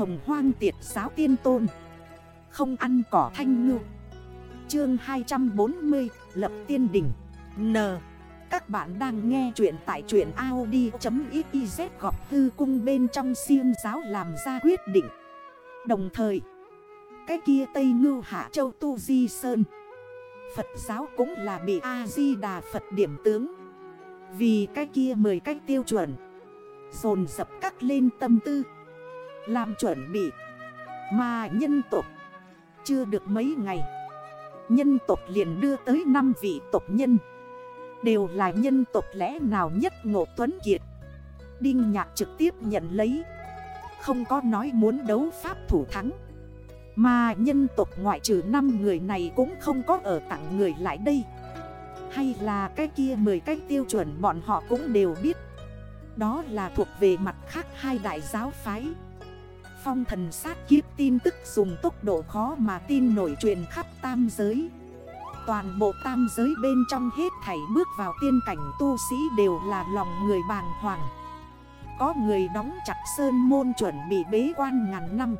hồng hoang tiệt giáo tiên tôn. Không ăn cỏ thanh ngư. Chương 240 Lập tiên đỉnh. N. Các bạn đang nghe chuyện tại truyện Audi.xyz gọp hư cung bên trong siêm giáo làm ra quyết định. Đồng thời, Cái kia Tây Ngưu Hạ Châu Tu Di Sơn. Phật giáo cũng là bị A-di-đà Phật điểm tướng. Vì cái kia mời cách tiêu chuẩn, Dồn dập cắt lên tâm tư. Làm chuẩn bị. Mà nhân tộc. Chưa được mấy ngày. Nhân tộc liền đưa tới 5 vị tộc nhân. Đều là nhân tộc lẽ nào nhất ngộ tuấn kiệt. Đinh nhạc trực tiếp nhận lấy. Không có nói muốn đấu pháp thủ thắng. Mà nhân tộc ngoại trừ 5 người này cũng không có ở tặng người lại đây. Hay là cái kia 10 cách tiêu chuẩn bọn họ cũng đều biết. Đó là thuộc về mặt khác hai đại giáo phái. Phong thần sát kiếp tin tức dùng tốc độ khó mà tin nổi truyền khắp tam giới. Toàn bộ tam giới bên trong hết thảy bước vào tiên cảnh tu sĩ đều là lòng người bàng hoàng. Có người đóng chặt sơn môn chuẩn bị bế quan ngàn năm.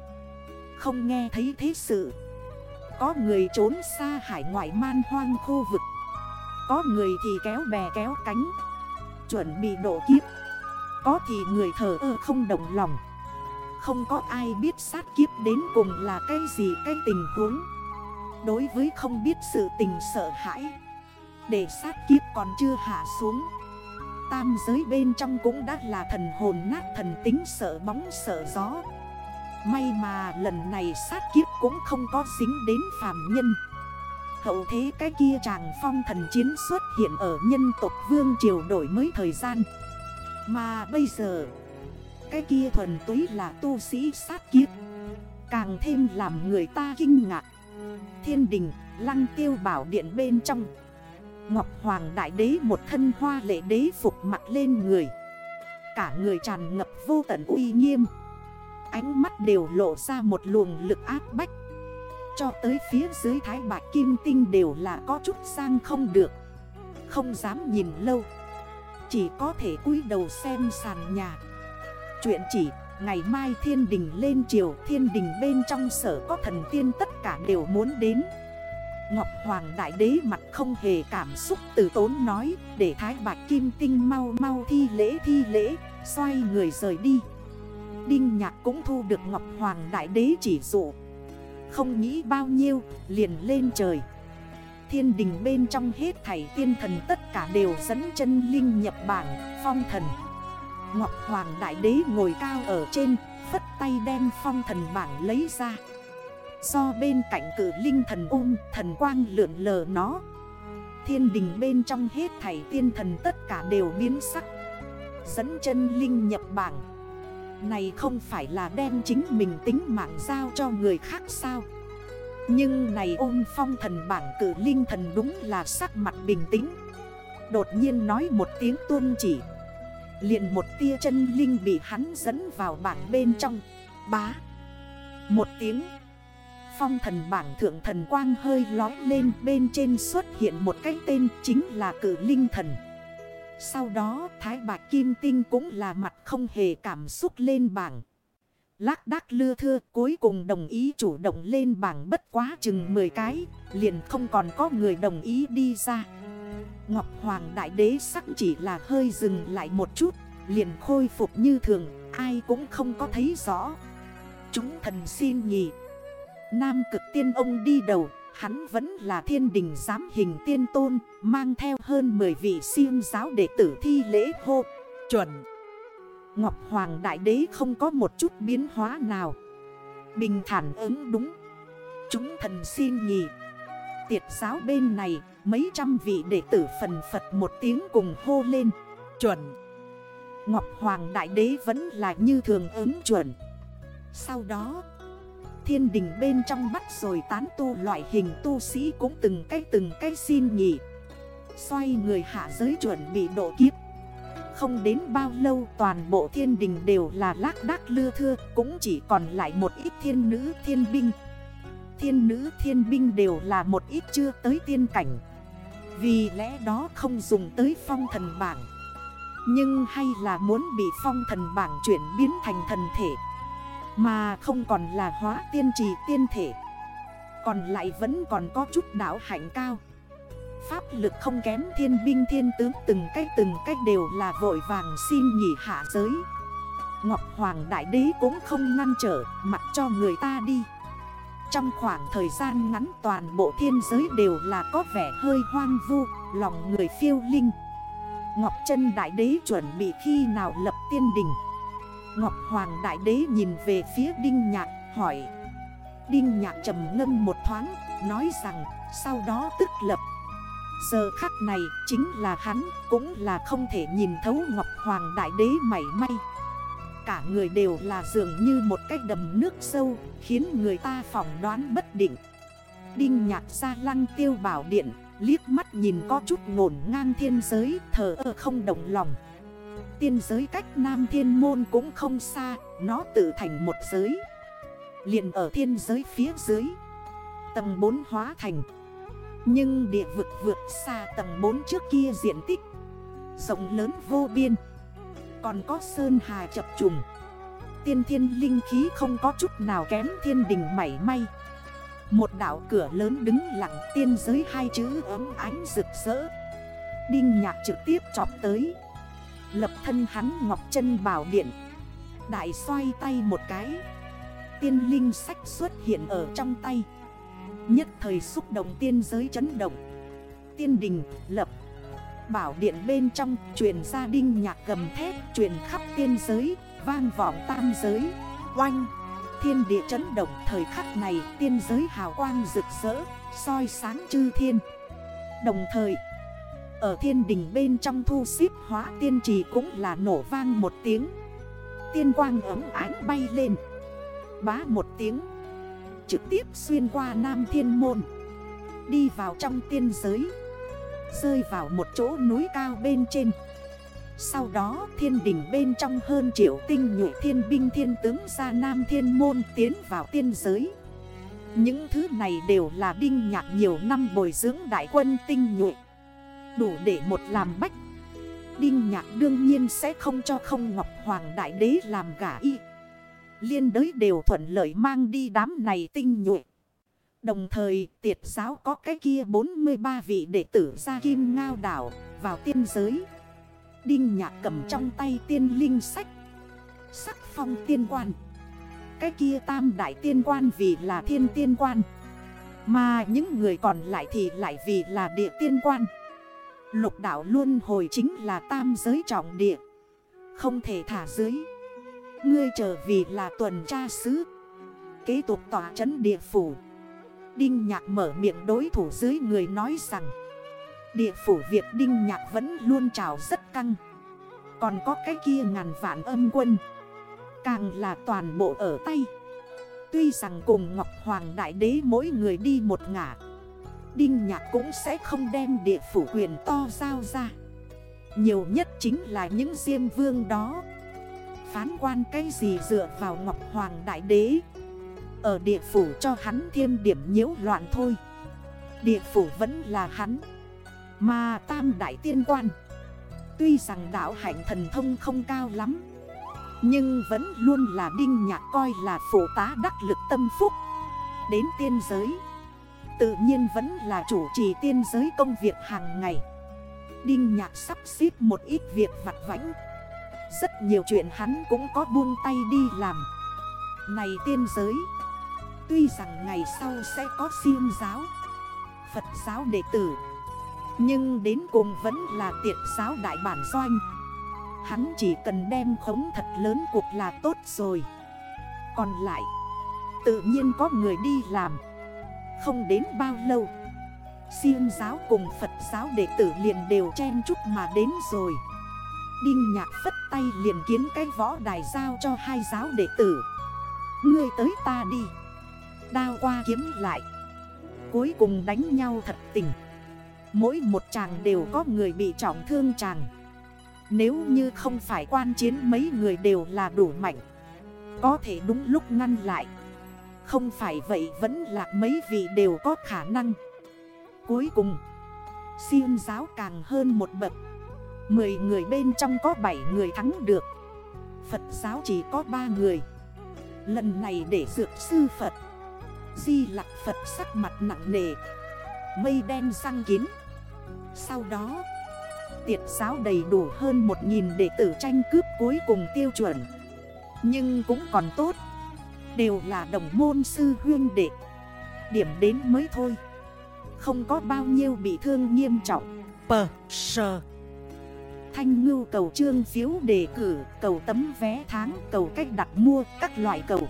Không nghe thấy thế sự. Có người trốn xa hải ngoại man hoang khu vực. Có người thì kéo bè kéo cánh. Chuẩn bị độ kiếp. Có thì người thờ ơ không đồng lòng. Không có ai biết sát kiếp đến cùng là cái gì, cái tình huống. Đối với không biết sự tình sợ hãi, Để sát kiếp còn chưa hạ xuống, Tam giới bên trong cũng đã là thần hồn nát, thần tính sợ bóng, sợ gió. May mà lần này sát kiếp cũng không có dính đến phàm nhân. Hậu thế cái kia chàng phong thần chiến xuất hiện ở nhân tộc vương triều đổi mới thời gian. Mà bây giờ cái kia thuần túy là tu sĩ sát kiếp. Càng thêm làm người ta kinh ngạc. Thiên đình, lăng tiêu bảo điện bên trong. Ngọc Hoàng Đại Đế một thân hoa lệ đế phục mặt lên người. Cả người tràn ngập vô tận uy nghiêm. Ánh mắt đều lộ ra một luồng lực áp bách. Cho tới phía dưới thái bạc kim tinh đều là có chút sang không được. Không dám nhìn lâu. Chỉ có thể cúi đầu xem sàn nhà. Chuyện chỉ, ngày mai thiên đình lên triều, Thiên đình bên trong sở có thần tiên tất cả đều muốn đến. Ngọc Hoàng Đại Đế mặt không hề cảm xúc từ tốn nói, Để Thái Bạch Kim Tinh mau mau thi lễ thi lễ, Xoay người rời đi. Đinh Nhạc cũng thu được Ngọc Hoàng Đại Đế chỉ dụ. Không nghĩ bao nhiêu, liền lên trời. Thiên đình bên trong hết thảy tiên thần tất cả đều dẫn chân linh nhập bảng, phong thần. Ngọc Hoàng Đại Đế ngồi cao ở trên, Phất tay đem phong thần bảng lấy ra. Do bên cạnh cử linh thần ôm thần quang lượn lờ nó. Thiên đình bên trong hết thảy tiên thần tất cả đều biến sắc. Dẫn chân linh nhập bảng. Này không phải là đem chính mình tính mạng giao cho người khác sao? Nhưng này ôm phong thần bảng cử linh thần đúng là sắc mặt bình tĩnh. Đột nhiên nói một tiếng tuôn chỉ liền một tia chân linh bị hắn dẫn vào bảng bên trong. Bá. Một tiếng. Phong thần bảng thượng thần quang hơi lói lên bên trên xuất hiện một cái tên chính là cử linh thần. Sau đó, Thái Bạc Kim Tinh cũng là mặt không hề cảm xúc lên bảng. Lác đác lưa thưa, cuối cùng đồng ý chủ động lên bảng bất quá chừng 10 cái, Liền không còn có người đồng ý đi ra. Ngọc Hoàng Đại Đế sắc chỉ là hơi dừng lại một chút, Liền khôi phục như thường, Ai cũng không có thấy rõ. Chúng thần xin nhị. Nam cực tiên ông đi đầu, Hắn vẫn là thiên đình giám hình tiên tôn, Mang theo hơn 10 vị siêng giáo đệ tử thi lễ hô, Chuẩn. Ngọc Hoàng Đại Đế không có một chút biến hóa nào. Bình thản ứng đúng. Chúng thần xin nhị. Tiệt giáo bên này, Mấy trăm vị đệ tử phần Phật một tiếng cùng hô lên, Chuẩn! Ngọc Hoàng Đại Đế vẫn là như thường ứng chuẩn. Sau đó, Thiên đình bên trong bắt rồi tán tu loại hình tu sĩ cũng từng cái từng cái xin nhỉ Xoay người hạ giới chuẩn bị độ kiếp. Không đến bao lâu, toàn bộ thiên đình đều là lác đác lưa thưa, Cũng chỉ còn lại một ít thiên nữ, thiên binh. Thiên nữ thiên binh đều là một ít chưa tới tiên cảnh. Vì lẽ đó không dùng tới phong thần bảng. Nhưng hay là muốn bị phong thần bảng chuyển biến thành thần thể. Mà không còn là hóa tiên trì tiên thể. Còn lại vẫn còn có chút đảo hạnh cao. Pháp lực không kém thiên binh thiên tướng Từng cách từng cách đều là vội vàng xin nhỉ hạ giới. Ngọc Hoàng Đại Đế cũng không ngăn trở, Mặc cho người ta đi. Trong khoảng thời gian ngắn toàn bộ thiên giới đều là có vẻ hơi hoang vu, Lòng người phiêu linh. Ngọc chân Đại Đế chuẩn bị khi nào lập tiên đình? Ngọc Hoàng Đại Đế nhìn về phía Đinh Nhạc, hỏi. Đinh Nhạc trầm ngâm một thoáng, Nói rằng, sau đó tức lập. Giờ khắc này chính là hắn, Cũng là không thể nhìn thấu Ngọc Hoàng Đại Đế mảy may. Cả người đều là dường như một cái đầm nước sâu, Khiến người ta phỏng đoán bất định. Đinh nhạc ra lăng tiêu bảo điện, Liếc mắt nhìn có chút ngổn ngang thiên giới thở ơ không động lòng. Tiên giới cách Nam Thiên Môn cũng không xa, Nó tự thành một giới. Liền ở thiên giới phía dưới, Tầng 4 hóa thành. Nhưng địa vực vượt xa tầng 4 trước kia diện tích, Rộng lớn vô biên. Còn có sơn hà chập trùng. Tiên thiên linh khí không có chút nào kém thiên đình mảy may. Một đảo cửa lớn đứng lặng tiên giới hai chữ ấm ánh rực rỡ. Đinh nhạc trực tiếp chọc tới. Lập thân hắn ngọc chân bảo điện. Đại xoay tay một cái. Tiên linh sách xuất hiện ở trong tay. Nhất thời xúc động tiên giới chấn động. Tiên đình lập Bảo điện bên trong, truyền ra đinh nhạc gầm thép, Truyền khắp tiên giới, Vang vọng tam giới. Oanh! Thiên địa chấn động thời khắc này, Tiên giới hào quang rực rỡ, soi sáng chư thiên. Đồng thời, Ở thiên đình bên trong thu xếp hóa tiên trì cũng là nổ vang một tiếng. Tiên quang ấm ánh bay lên. Bá một tiếng, Trực tiếp xuyên qua Nam Thiên Môn. Đi vào trong tiên giới. Rơi vào một chỗ núi cao bên trên. Sau đó, thiên đỉnh bên trong hơn triệu tinh nhụ thiên binh thiên tướng ra Nam Thiên Môn tiến vào tiên giới. Những thứ này đều là đinh nhạc nhiều năm bồi dưỡng đại quân tinh nhụ Đủ để một làm bách. Đinh nhạc đương nhiên sẽ không cho không Ngọc Hoàng Đại Đế làm gả y. Liên đới đều thuận lợi mang đi đám này tinh nhuệ. Đồng thời, tiệt giáo có cái kia 43 vị đệ tử ra kim ngao đảo, vào tiên giới. Đinh nhạc cầm trong tay tiên linh sách. Sắc phong tiên quan. Cái kia tam đại tiên quan vì là thiên tiên quan. Mà những người còn lại thì lại vì là địa tiên quan. Lục đảo luôn hồi chính là tam giới trọng địa. Không thể thả dưới. Ngươi trở vì là tuần tra sứ. Kế tục tỏa trấn địa phủ. Đinh nhạc mở miệng đối thủ dưới người nói rằng, Địa phủ Việt Đinh nhạc vẫn luôn trào rất căng. Còn có cái kia ngàn vạn âm quân, Càng là toàn bộ ở tay. Tuy rằng cùng Ngọc Hoàng Đại Đế mỗi người đi một ngả, Đinh nhạc cũng sẽ không đem địa phủ quyền to giao ra. Nhiều nhất chính là những diêm vương đó. Phán quan cái gì dựa vào Ngọc Hoàng Đại Đế? Ở địa phủ cho hắn thêm điểm nhiễu loạn thôi. Địa phủ vẫn là hắn. Mà tam đại tiên quan. Tuy rằng đạo hạnh thần thông không cao lắm. Nhưng vẫn luôn là đinh nhạc coi là phổ tá đắc lực tâm phúc. Đến tiên giới. Tự nhiên vẫn là chủ trì tiên giới công việc hàng ngày. Đinh nhạc sắp xếp một ít việc vặt vãnh. Rất nhiều chuyện hắn cũng có buông tay đi làm. Này tiên giới. Tuy rằng ngày sau sẽ có siêng giáo, Phật giáo đệ tử, Nhưng đến cùng vẫn là tiệt giáo đại bản doanh. Hắn chỉ cần đem khống thật lớn cuộc là tốt rồi. Còn lại, Tự nhiên có người đi làm. Không đến bao lâu Siêng giáo cùng Phật giáo đệ tử liền đều chen chúc mà đến rồi. Đinh nhạc phất tay liền kiến cái võ đài giao cho hai giáo đệ tử. Ngươi tới ta đi. Đao qua kiếm lại. Cuối cùng đánh nhau thật tình. Mỗi một chàng đều có người bị trọng thương chàng. Nếu như không phải quan chiến mấy người đều là đủ mạnh, Có thể đúng lúc ngăn lại. Không phải vậy vẫn là mấy vị đều có khả năng. Cuối cùng Siêng giáo càng hơn một bậc. Mười người bên trong có 7 người thắng được. Phật giáo chỉ có 3 người. Lần này để dược sư Phật. Di lạc Phật sắc mặt nặng nề Mây đen răng kín. Sau đó Tiệt giáo đầy đủ hơn 1.000 đệ tử tranh cướp cuối cùng tiêu chuẩn. Nhưng cũng còn tốt Đều là đồng môn sư huyên đệ. Điểm đến mới thôi Không có bao nhiêu bị thương nghiêm trọng. Pờ sờ. Thanh ngưu cầu trương phiếu đề cử Cầu tấm vé tháng Cầu cách đặt mua các loại cầu